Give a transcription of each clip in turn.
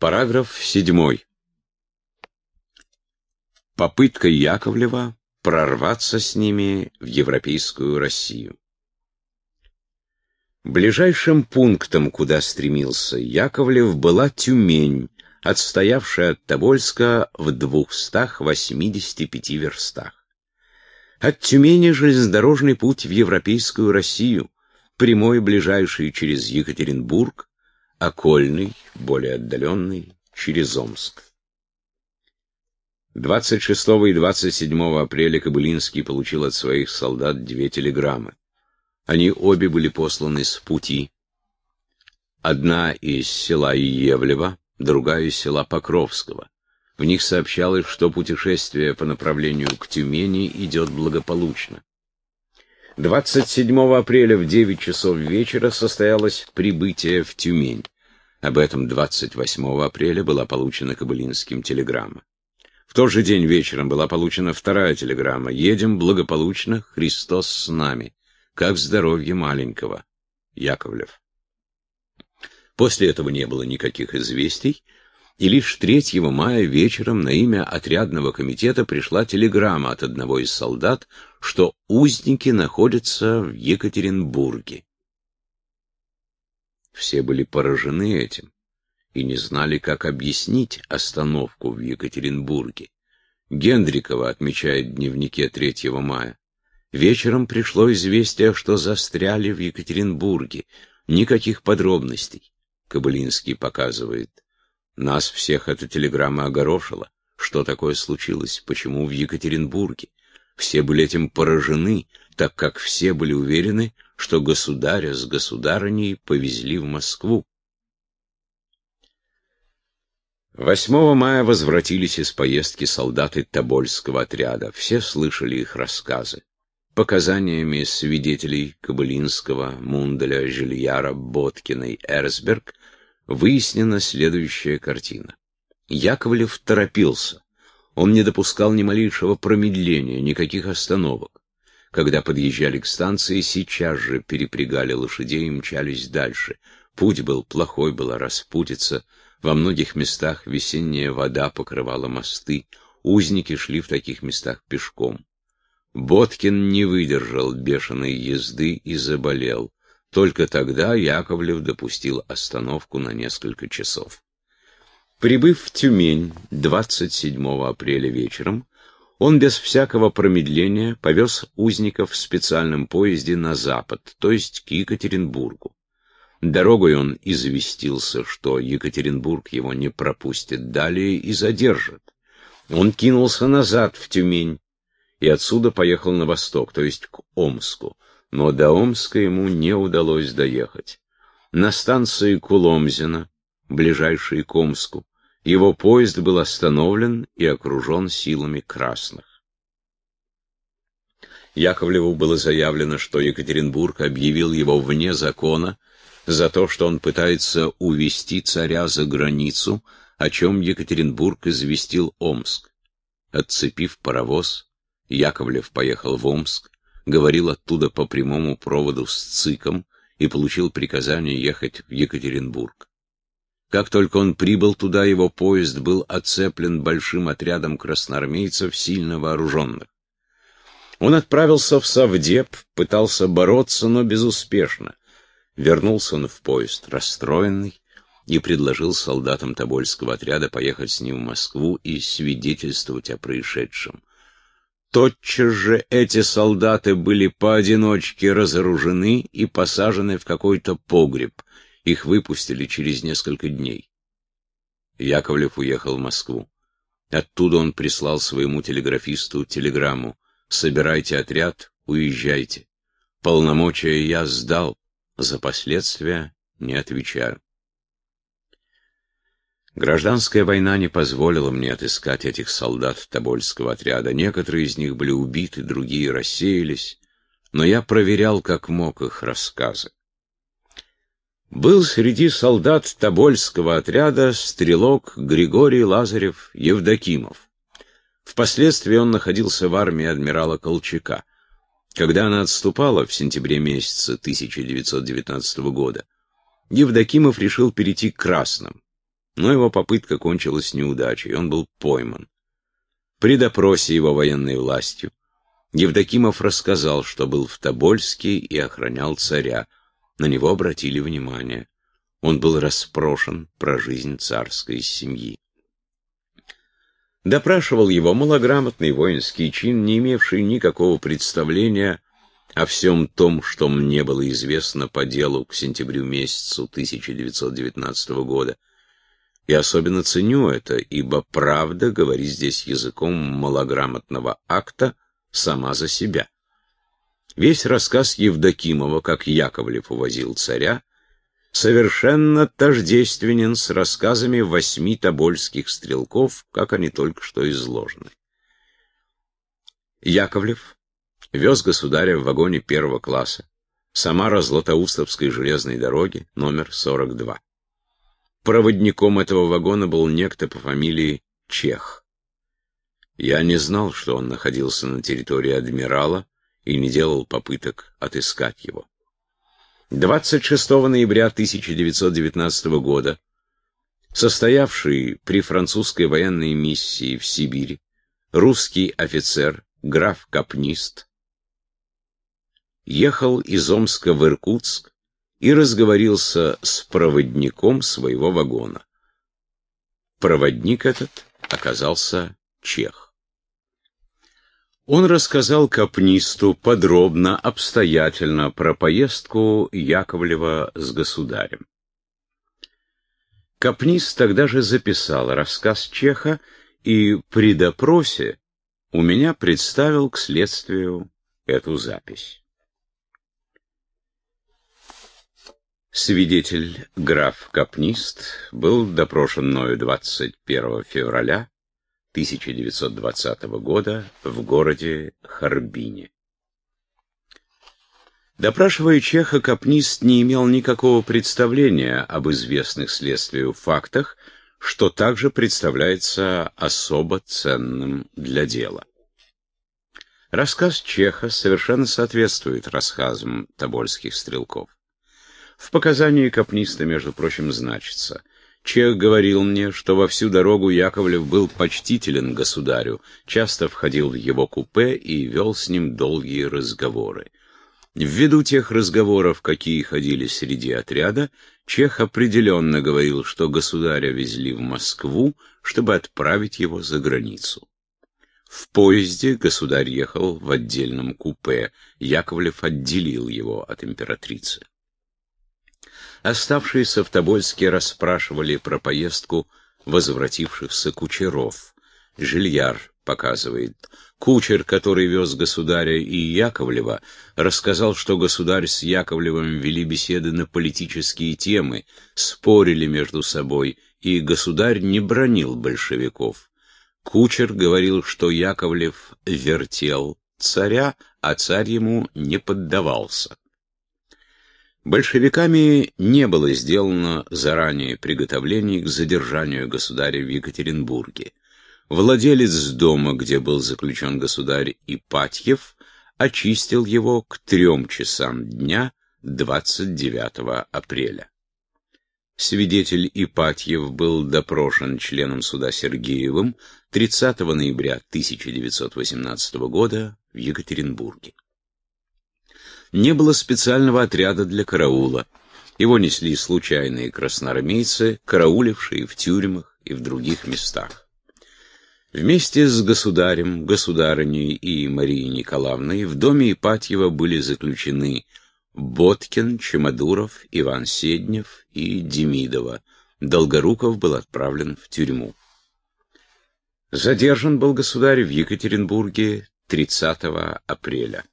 Параграф 7. Попытка Яковлева прорваться с ними в европейскую Россию. Ближайшим пунктом, куда стремился Яковлев, была Тюмень, отстоявшая от Тобольска в 285 верстах. От Тюмени железнодорожный путь в европейскую Россию, прямой, ближайший через Екатеринбург, окольный, более отдаленный, через Омск. 26 и 27 апреля Кобылинский получил от своих солдат две телеграммы. Они обе были посланы с пути. Одна из села Иевлева, другая из села Покровского. В них сообщалось, что путешествие по направлению к Тюмени идет благополучно. 27 апреля в 9 часов вечера состоялось прибытие в Тюмень. Об этом 28 апреля была получена Кобылинским телеграмма. В тот же день вечером была получена вторая телеграмма. «Едем благополучно, Христос с нами. Как здоровье маленького». Яковлев. После этого не было никаких известий, и лишь 3 мая вечером на имя отрядного комитета пришла телеграмма от одного из солдат, что узники находятся в Екатеринбурге. Все были поражены этим и не знали, как объяснить остановку в Екатеринбурге. Гендрикова отмечает в дневнике 3 мая. Вечером пришло известие, что застряли в Екатеринбурге. Никаких подробностей. Кобылинский показывает. Нас всех эта телеграмма огорошила. Что такое случилось? Почему в Екатеринбурге? Все были этим поражены, так как все были уверены, что государя с государыней повезли в Москву. 8 мая возвратились из поездки солдаты Тобольского отряда. Все слышали их рассказы. Показаниями свидетелей Кобылинского, Мунделя, Жильяра, Боткина и Эрсберг выяснена следующая картина. Яковлев торопился. Он не допускал ни малейшего промедления, никаких остановок. Когда подъезжали к станции, сейчас же перепрягали лошадей и мчались дальше. Путь был плохой, была распутица. Во многих местах весенняя вода покрывала мосты. Узники шли в таких местах пешком. Боткин не выдержал бешеной езды и заболел. Только тогда Яковлев допустил остановку на несколько часов. Прибыв в Тюмень 27 апреля вечером, он без всякого промедления повез узников в специальном поезде на запад, то есть к Екатеринбургу. Дорогой он известился, что Екатеринбург его не пропустит далее и задержит. Он кинулся назад в Тюмень и отсюда поехал на восток, то есть к Омску но до Омска ему не удалось доехать. На станции Куломзина, ближайшей к Омску, его поезд был остановлен и окружен силами красных. Яковлеву было заявлено, что Екатеринбург объявил его вне закона за то, что он пытается увести царя за границу, о чем Екатеринбург известил Омск. Отцепив паровоз, Яковлев поехал в Омск, говорил оттуда по прямому проводу с ЦИКом и получил приказание ехать в Екатеринбург. Как только он прибыл туда, его поезд был оцеплен большим отрядом красноармейцев, сильно вооруженных. Он отправился в Савдеп, пытался бороться, но безуспешно. Вернулся он в поезд, расстроенный, и предложил солдатам Тобольского отряда поехать с ним в Москву и свидетельствовать о происшедшем. Тотчас же эти солдаты были поодиночке разоружены и посажены в какой-то погреб. Их выпустили через несколько дней. Яковлев уехал в Москву. Оттуда он прислал своему телеграфисту телеграмму «Собирайте отряд, уезжайте. Полномочия я сдал, за последствия не отвечаю». Гражданская война не позволила мне отыскать этих солдат Тобольского отряда. Некоторые из них были убиты, другие рассеялись, но я проверял как мог их рассказы. Был среди солдат Тобольского отряда стрелок Григорий Лазарев Евдокимов. Впоследствии он находился в армии адмирала Колчака. Когда она отступала в сентябре месяце 1919 года, Евдокимов решил перейти к красным но его попытка кончилась неудачей, он был пойман. При допросе его военной властью Евдокимов рассказал, что был в Тобольске и охранял царя. На него обратили внимание. Он был расспрошен про жизнь царской семьи. Допрашивал его малограмотный воинский чин, не имевший никакого представления о всем том, что мне было известно по делу к сентябрю месяцу 1919 года. И особенно ценю это, ибо правда говорит здесь языком малограмотного акта сама за себя. Весь рассказ Евдокимова, как Яковлев увозил царя, совершенно тождественен с рассказами восьми тобольских стрелков, как они только что изложены. Яковлев вез государя в вагоне первого класса Самара-Златоустовской железной дороги, номер 42. Проводником этого вагона был некто по фамилии Чех. Я не знал, что он находился на территории адмирала и не делал попыток отыскать его. 26 ноября 1919 года состоявший при французской военной миссии в Сибири русский офицер граф Капнист ехал из Омска в Иркутск и разговорился с проводником своего вагона. Проводник этот оказался чех. Он рассказал Капнисту подробно, обстоятельно про поездку Яковлева с государем. Капнист тогда же записал рассказ Чеха и при допросе у меня представил к следствию эту запись. Свидетель граф Капнист был допрошен мною 21 февраля 1920 года в городе Харбине. Допрашивая Чеха, Капнист не имел никакого представления об известных следствию фактах, что также представляется особо ценным для дела. Рассказ Чеха совершенно соответствует рассказам тобольских стрелков. В показании Капниста, между прочим, значится – Чех говорил мне, что во всю дорогу Яковлев был почтителен государю, часто входил в его купе и вел с ним долгие разговоры. Ввиду тех разговоров, какие ходили среди отряда, Чех определенно говорил, что государя везли в Москву, чтобы отправить его за границу. В поезде государь ехал в отдельном купе, Яковлев отделил его от императрицы. Оставшиеся в Тобольске расспрашивали про поездку возвратившихся кучеров. Жильяр показывает. Кучер, который вез государя и Яковлева, рассказал, что государь с Яковлевым вели беседы на политические темы, спорили между собой, и государь не бронил большевиков. Кучер говорил, что Яковлев вертел царя, а царь ему не поддавался. Большевиками не было сделано заранее приготовлений к задержанию государя в Екатеринбурге. Владелец дома, где был заключен государь Ипатьев, очистил его к трем часам дня 29 апреля. Свидетель Ипатьев был допрошен членом суда Сергеевым 30 ноября 1918 года в Екатеринбурге не было специального отряда для караула. Его несли случайные красноармейцы, караулившие в тюрьмах и в других местах. Вместе с государем, государыней и Марией Николаевной в доме Ипатьева были заключены Боткин, Чемодуров, Иван Седнев и Демидова. Долгоруков был отправлен в тюрьму. Задержан был государь в Екатеринбурге 30 апреля.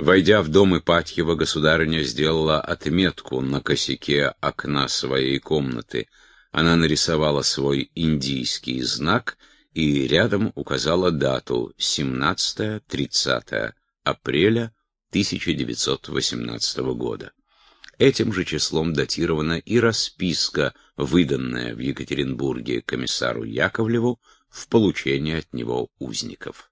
Войдя в дом Ипатьева, государыня сделала отметку на косяке окна своей комнаты. Она нарисовала свой индийский знак и рядом указала дату 17-30 апреля 1918 года. Этим же числом датирована и расписка, выданная в Екатеринбурге комиссару Яковлеву в получении от него узников.